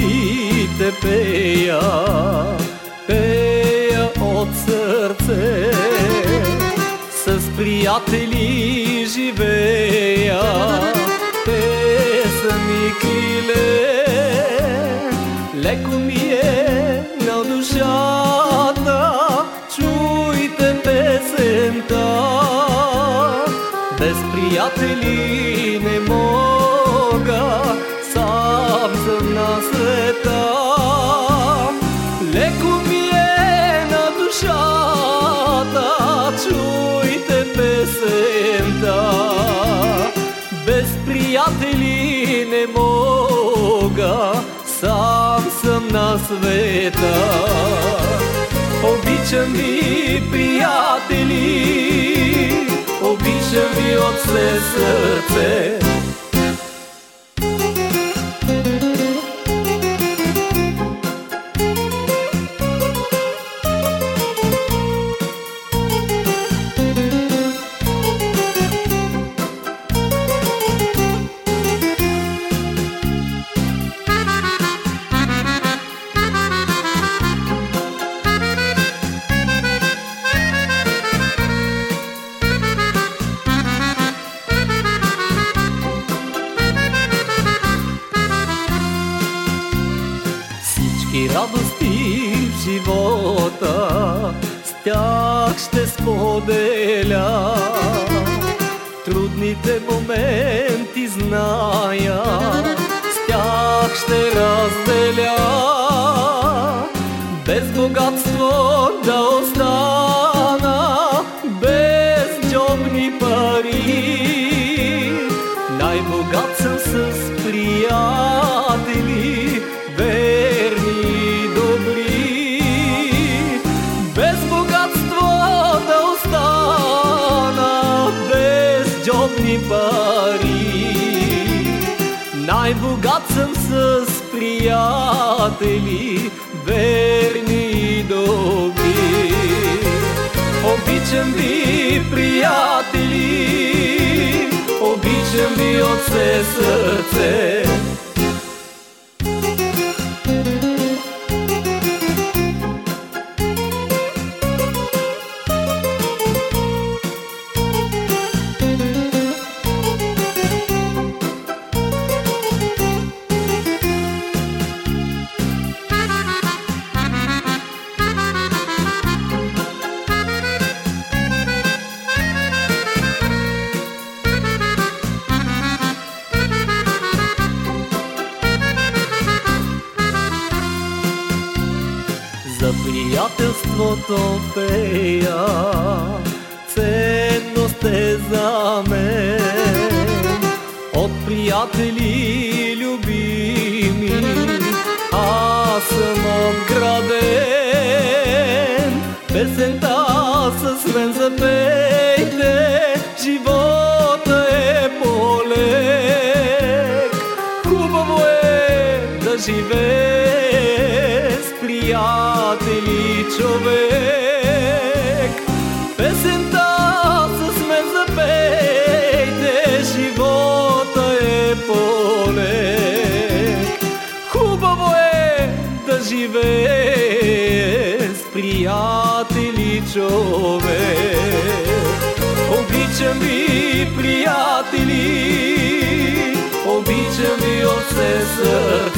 приятелите пея, пея от сърце. С приятели живея, сам съм на света. Обичам ви, приятели, обичам ви от все сърце. Всички радости в живота с тях ще споделя. Трудните моменти зная, с тях ще разделя. Без богатство да остана, без джобни пари. Най-богат съм с приятели, джобни пари. Най-богат съм с приятели, верни и добри. Обичам ви, приятели, обичам ви от все сърце. За приятелството пея, ценност е за мен. От приятели любими, аз съм обграден. Песента с мен запейте, живота е полек. Хубаво е да живее приятели човек. Песента с мен запейте, живота е полек. Хубаво е да живее с приятели човек. Обичам ви, приятели, обичам ви от все сърце.